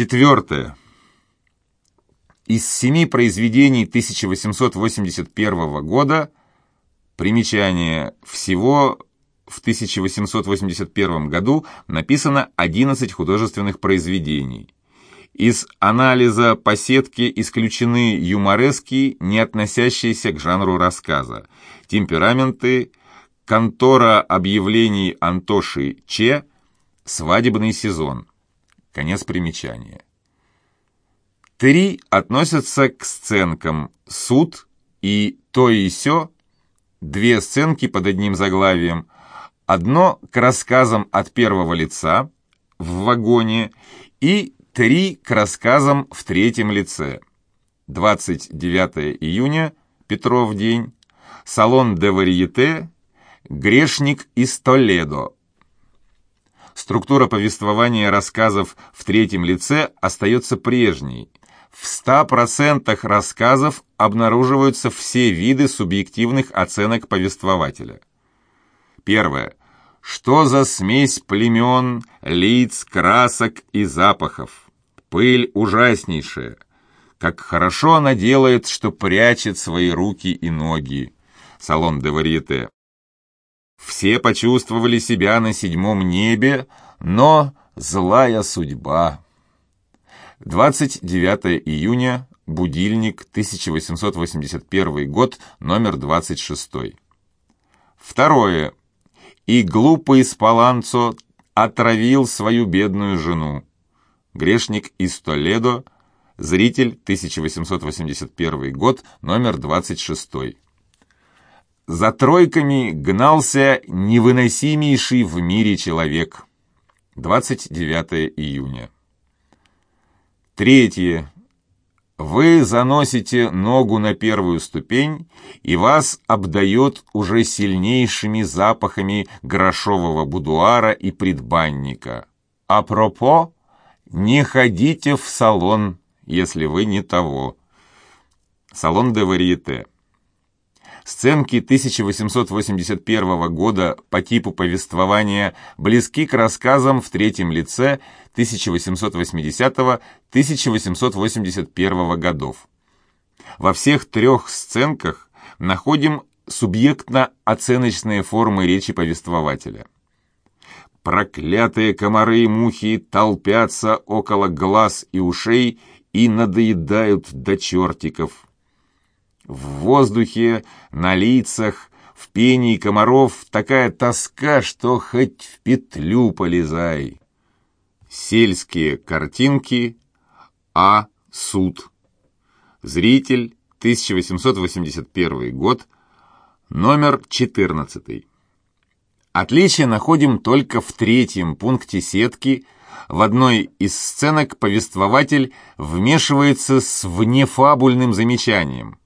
Четвертое. Из семи произведений 1881 года примечание всего в 1881 году написано 11 художественных произведений. Из анализа по сетке исключены юморески, не относящиеся к жанру рассказа, темпераменты, контора объявлений Антоши Че, свадебный сезон. Конец примечания. Три относятся к сценкам «Суд» и «То и сё», две сценки под одним заглавием, одно к рассказам от первого лица в вагоне и три к рассказам в третьем лице. 29 июня, Петров день, салон де варьете, грешник из Толедо. Структура повествования рассказов в третьем лице остается прежней. В 100% рассказов обнаруживаются все виды субъективных оценок повествователя. Первое. Что за смесь племен, лиц, красок и запахов? Пыль ужаснейшая. Как хорошо она делает, что прячет свои руки и ноги. Салон де варьете. Все почувствовали себя на седьмом небе, но злая судьба. 29 июня, будильник, 1881 год, номер 26. Второе и глупый Спаланцо отравил свою бедную жену. Грешник из Толедо, зритель, 1881 год, номер 26. За тройками гнался невыносимейший в мире человек. 29 июня. Третье. Вы заносите ногу на первую ступень, и вас обдает уже сильнейшими запахами грошового будуара и предбанника. Апропо, не ходите в салон, если вы не того. Салон де варьете. Сценки 1881 года по типу повествования близки к рассказам в третьем лице 1880-1881 годов. Во всех трех сценках находим субъектно-оценочные формы речи повествователя. Проклятые комары и мухи толпятся около глаз и ушей и надоедают до чертиков. В воздухе, на лицах, в пении комаров такая тоска, что хоть в петлю полезай. Сельские картинки. А. Суд. Зритель. 1881 год. Номер 14. Отличие находим только в третьем пункте сетки. В одной из сценок повествователь вмешивается с внефабульным замечанием.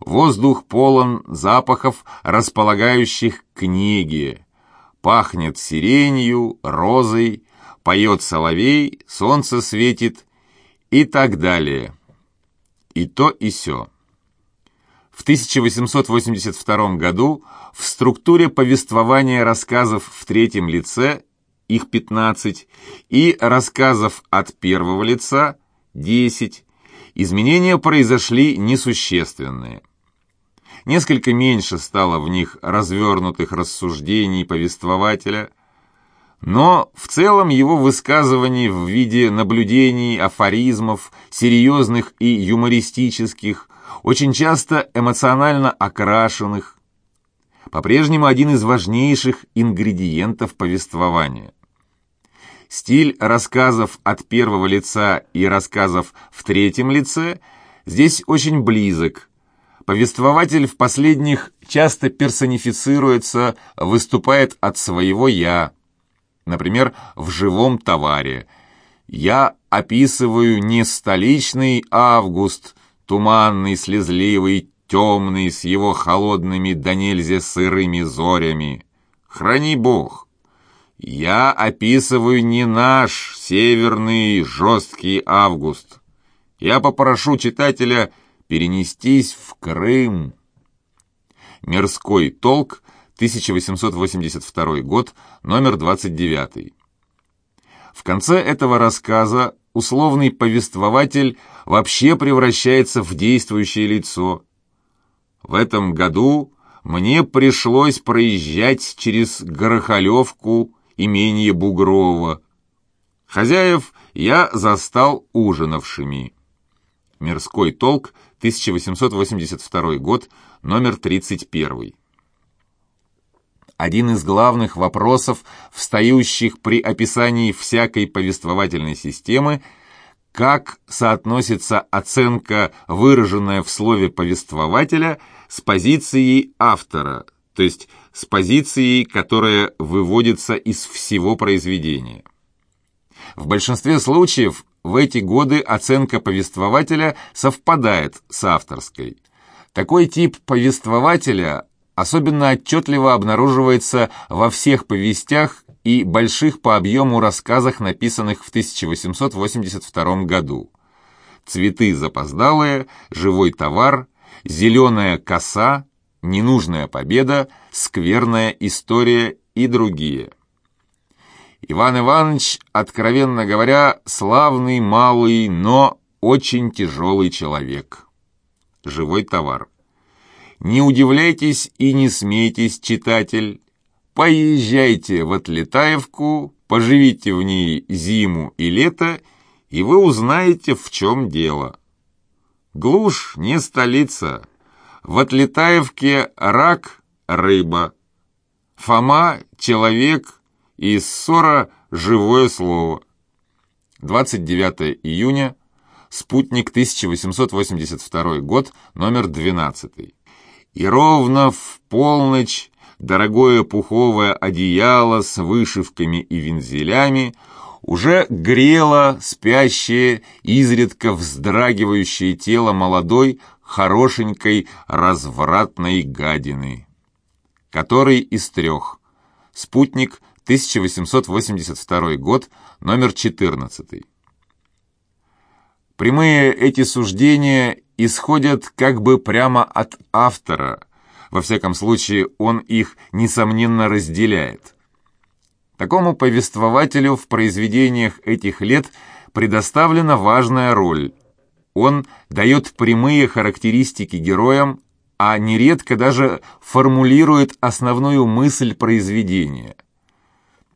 Воздух полон запахов, располагающих к книге. Пахнет сиренью, розой, поет соловей, солнце светит и так далее. И то, и сё. В 1882 году в структуре повествования рассказов в третьем лице, их 15, и рассказов от первого лица, 10, изменения произошли несущественные. Несколько меньше стало в них развернутых рассуждений повествователя – но в целом его высказываний в виде наблюдений, афоризмов, серьезных и юмористических, очень часто эмоционально окрашенных, по-прежнему один из важнейших ингредиентов повествования. Стиль рассказов от первого лица и рассказов в третьем лице здесь очень близок. Повествователь в последних часто персонифицируется, выступает от своего «я», Например, в живом товаре. Я описываю не столичный август, туманный, слезливый, темный, с его холодными до нельзя сырыми зорями. Храни Бог. Я описываю не наш северный жесткий август. Я попрошу читателя перенестись в Крым. Мирской толк 1882 год, номер 29. В конце этого рассказа условный повествователь вообще превращается в действующее лицо. В этом году мне пришлось проезжать через Горохолевку, имение Бугрова. Хозяев я застал ужинавшими. Мирской толк, 1882 год, номер 31. Один из главных вопросов, встающих при описании всякой повествовательной системы, как соотносится оценка, выраженная в слове повествователя, с позицией автора, то есть с позицией, которая выводится из всего произведения. В большинстве случаев в эти годы оценка повествователя совпадает с авторской. Такой тип повествователя особенно отчетливо обнаруживается во всех повестях и больших по объему рассказах, написанных в 1882 году. «Цветы запоздалые», «Живой товар», «Зеленая коса», «Ненужная победа», «Скверная история» и другие. Иван Иванович, откровенно говоря, славный, малый, но очень тяжелый человек. Живой товар. Не удивляйтесь и не смейтесь, читатель. Поезжайте в Отлетаевку, поживите в ней зиму и лето, и вы узнаете, в чем дело. Глушь не столица. В Отлетаевке рак – рыба. Фома – человек, и ссора – живое слово. 29 июня, спутник 1882 год, номер 12 и ровно в полночь дорогое пуховое одеяло с вышивками и вензелями уже грело спящее, изредка вздрагивающее тело молодой, хорошенькой, развратной гадины. Который из трех. Спутник, 1882 год, номер 14. Прямые эти суждения исходят как бы прямо от автора. Во всяком случае, он их, несомненно, разделяет. Такому повествователю в произведениях этих лет предоставлена важная роль. Он дает прямые характеристики героям, а нередко даже формулирует основную мысль произведения.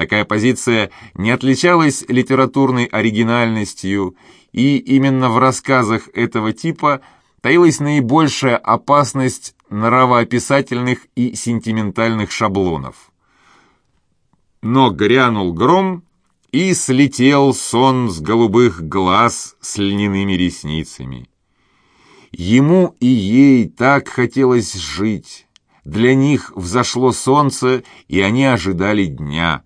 Такая позиция не отличалась литературной оригинальностью и именно в рассказах этого типа таилась наибольшая опасность нравоописательных и сентиментальных шаблонов. Но грянул гром, и слетел сон с голубых глаз с льняными ресницами. Ему и ей так хотелось жить. Для них взошло солнце, и они ожидали дня.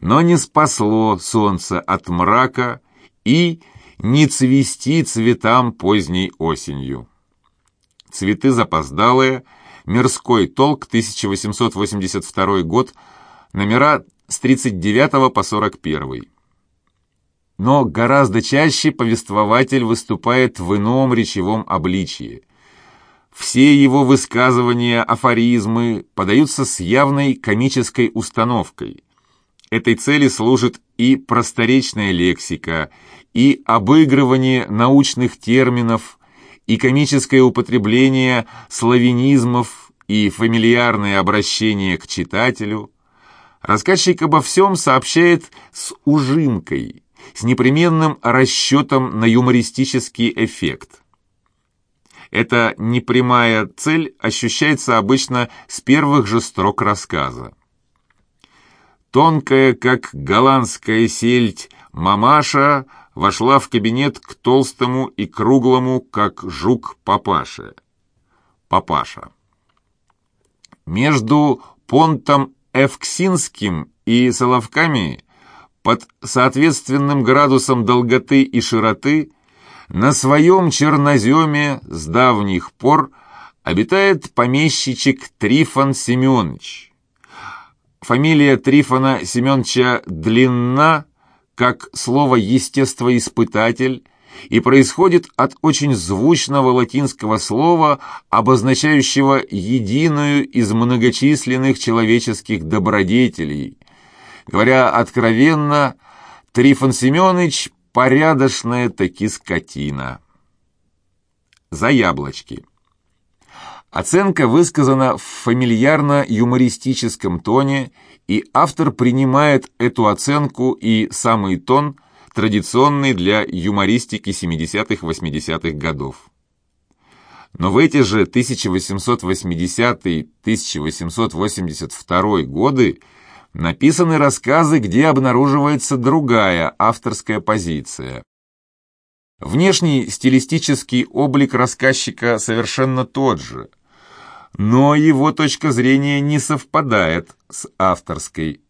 Но не спасло солнце от мрака, и не цвести цветам поздней осенью. Цветы запоздалые, мирской толк, 1882 год, номера с 39 по 41. Но гораздо чаще повествователь выступает в ином речевом обличии. Все его высказывания, афоризмы подаются с явной комической установкой. Этой цели служит и просторечная лексика, и обыгрывание научных терминов, и комическое употребление славянизмов, и фамильярное обращение к читателю. Рассказчик обо всем сообщает с ужимкой, с непременным расчетом на юмористический эффект. Эта непрямая цель ощущается обычно с первых же строк рассказа. Тонкая, как голландская сельдь, мамаша вошла в кабинет к толстому и круглому, как жук папаше. Папаша. Между понтом Эвксинским и Соловками под соответственным градусом долготы и широты на своем черноземе с давних пор обитает помещичек Трифон Семенович. Фамилия Трифона Семеновича длинна, как слово «естествоиспытатель», и происходит от очень звучного латинского слова, обозначающего единую из многочисленных человеческих добродетелей. Говоря откровенно, Трифон Семенович порядочная таки скотина. За яблочки. Оценка высказана в фамильярно-юмористическом тоне, и автор принимает эту оценку и самый тон, традиционный для юмористики 70-80-х годов. Но в эти же 1880-1882 годы написаны рассказы, где обнаруживается другая авторская позиция. Внешний стилистический облик рассказчика совершенно тот же, но его точка зрения не совпадает с авторской.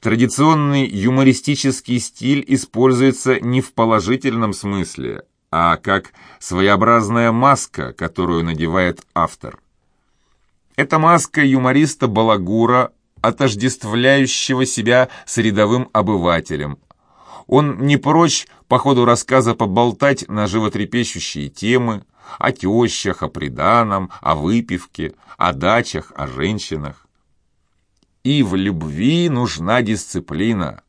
Традиционный юмористический стиль используется не в положительном смысле, а как своеобразная маска, которую надевает автор. Это маска юмориста Балагура, отождествляющего себя с рядовым обывателем. Он не прочь по ходу рассказа поболтать на животрепещущие темы, о тещах, о приданом, о выпивке, о дачах, о женщинах. И в любви нужна дисциплина.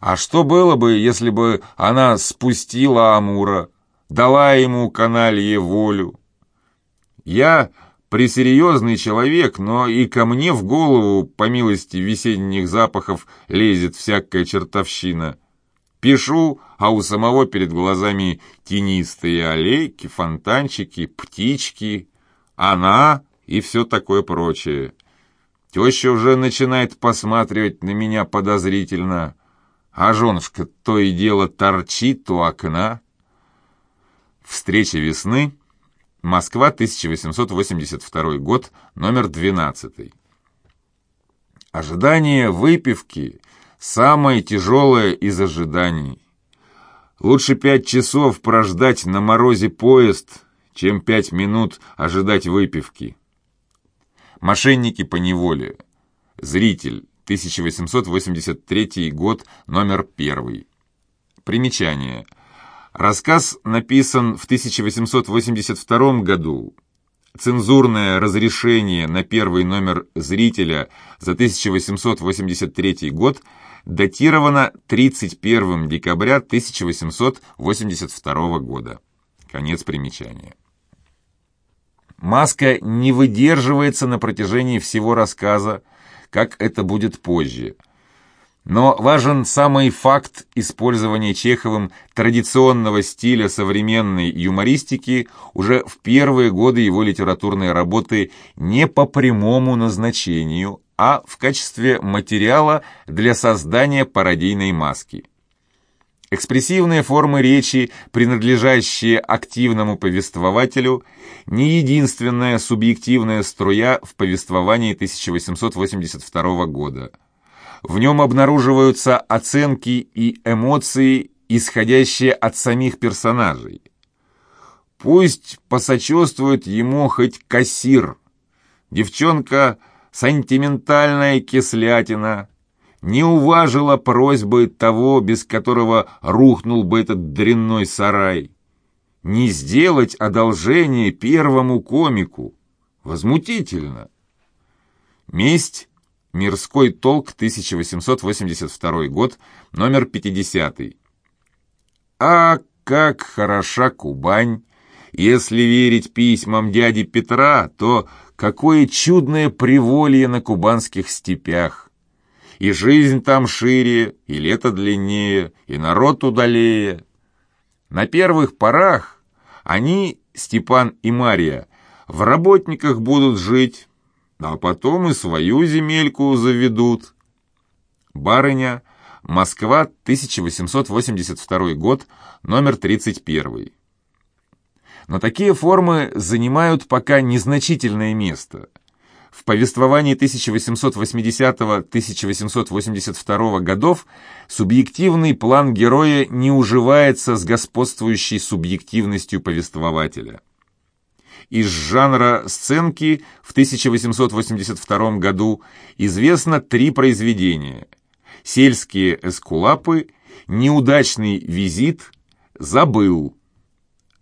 А что было бы, если бы она спустила Амура, дала ему каналье волю. Я пресерьезный человек, но и ко мне в голову, по милости весенних запахов, лезет всякая чертовщина. Пишу, а у самого перед глазами тенистые аллейки, фонтанчики, птички, она и все такое прочее. Теща уже начинает посматривать на меня подозрительно, а женушка то и дело торчит у окна. Встреча весны. Москва, 1882 год, номер 12. Ожидание выпивки – самое тяжелое из ожиданий. Лучше пять часов прождать на морозе поезд, чем пять минут ожидать выпивки. Мошенники по неволе. Зритель, 1883 год, номер первый. Примечание – Рассказ написан в 1882 году. Цензурное разрешение на первый номер «Зрителя» за 1883 год датировано 31 декабря 1882 года. Конец примечания. Маска не выдерживается на протяжении всего рассказа, как это будет позже – но важен самый факт использования Чеховым традиционного стиля современной юмористики уже в первые годы его литературной работы не по прямому назначению, а в качестве материала для создания пародийной маски. Экспрессивные формы речи, принадлежащие активному повествователю, не единственная субъективная струя в повествовании 1882 года – в нем обнаруживаются оценки и эмоции, исходящие от самих персонажей. Пусть посочувствует ему хоть кассир. Девчонка сентиментальная кислятина, не уважила просьбы того, без которого рухнул бы этот дрянной сарай. Не сделать одолжение первому комику. Возмутительно. Месть Мирской толк, 1882 год, номер 50. А как хороша Кубань! Если верить письмам дяди Петра, то какое чудное приволье на кубанских степях! И жизнь там шире, и лето длиннее, и народ удалее. На первых порах они, Степан и Мария, в работниках будут жить, а потом и свою земельку заведут. Барыня, Москва, 1882 год, номер 31. Но такие формы занимают пока незначительное место. В повествовании 1880-1882 годов субъективный план героя не уживается с господствующей субъективностью повествователя из жанра сценки в 1882 году известно три произведения «Сельские эскулапы», «Неудачный визит», «Забыл».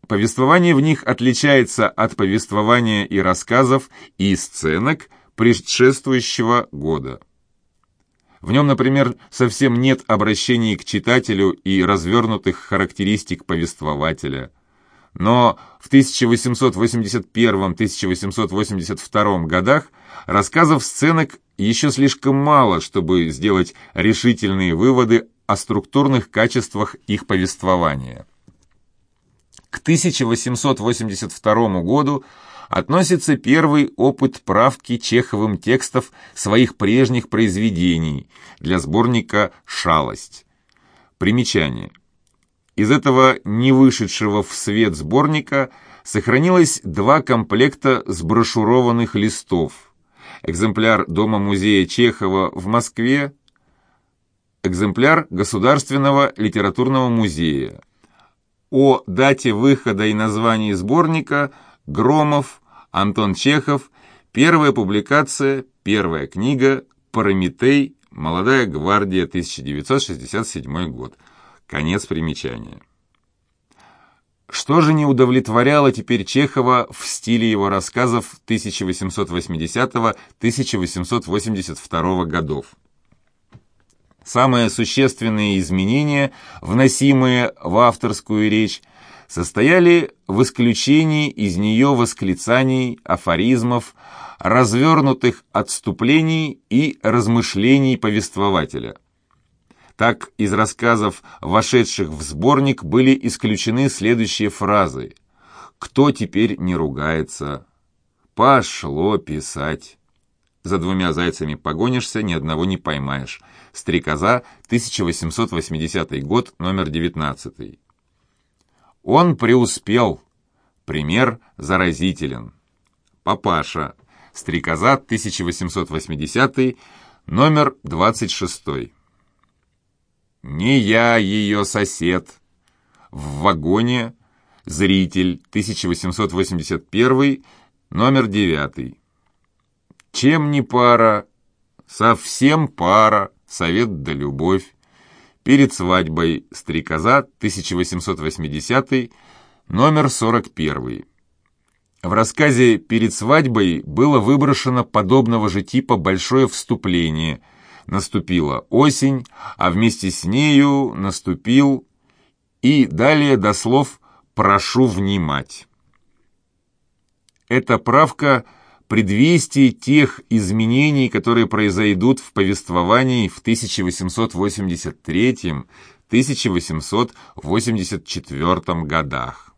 Повествование в них отличается от повествования и рассказов и сценок предшествующего года. В нем, например, совсем нет обращений к читателю и развернутых характеристик повествователя. Но в 1881-1882 годах рассказов сценок еще слишком мало, чтобы сделать решительные выводы о структурных качествах их повествования. К 1882 году относится первый опыт правки Чеховым текстов своих прежних произведений для сборника «Шалость». Примечание. Из этого не вышедшего в свет сборника сохранилось два комплекта сброшурованных листов. Экземпляр Дома-музея Чехова в Москве, экземпляр Государственного литературного музея о дате выхода и названии сборника Громов, Антон Чехов, первая публикация, первая книга «Прометей. Молодая гвардия. 1967 год». Конец примечания. Что же не удовлетворяло теперь Чехова в стиле его рассказов 1880-1882 годов? Самые существенные изменения, вносимые в авторскую речь, состояли в исключении из нее восклицаний, афоризмов, развернутых отступлений и размышлений повествователя. Так, из рассказов, вошедших в сборник, были исключены следующие фразы. «Кто теперь не ругается?» «Пошло писать». За двумя зайцами погонишься, ни одного не поймаешь. Стрекоза, 1880 год, номер 19. Он преуспел. Пример заразителен. Папаша. Стрекоза, 1880 номер 26. Не я ее сосед. В вагоне. Зритель, 1881 номер 9. Чем не пара? Совсем пара. Совет да любовь. Перед свадьбой. Стрекоза. 1880. Номер 41. В рассказе «Перед свадьбой» было выброшено подобного же типа большое вступление. Наступила осень, а вместе с нею наступил... И далее до слов «прошу внимать». Эта правка – предвестие тех изменений, которые произойдут в повествовании в 1883-1884 годах.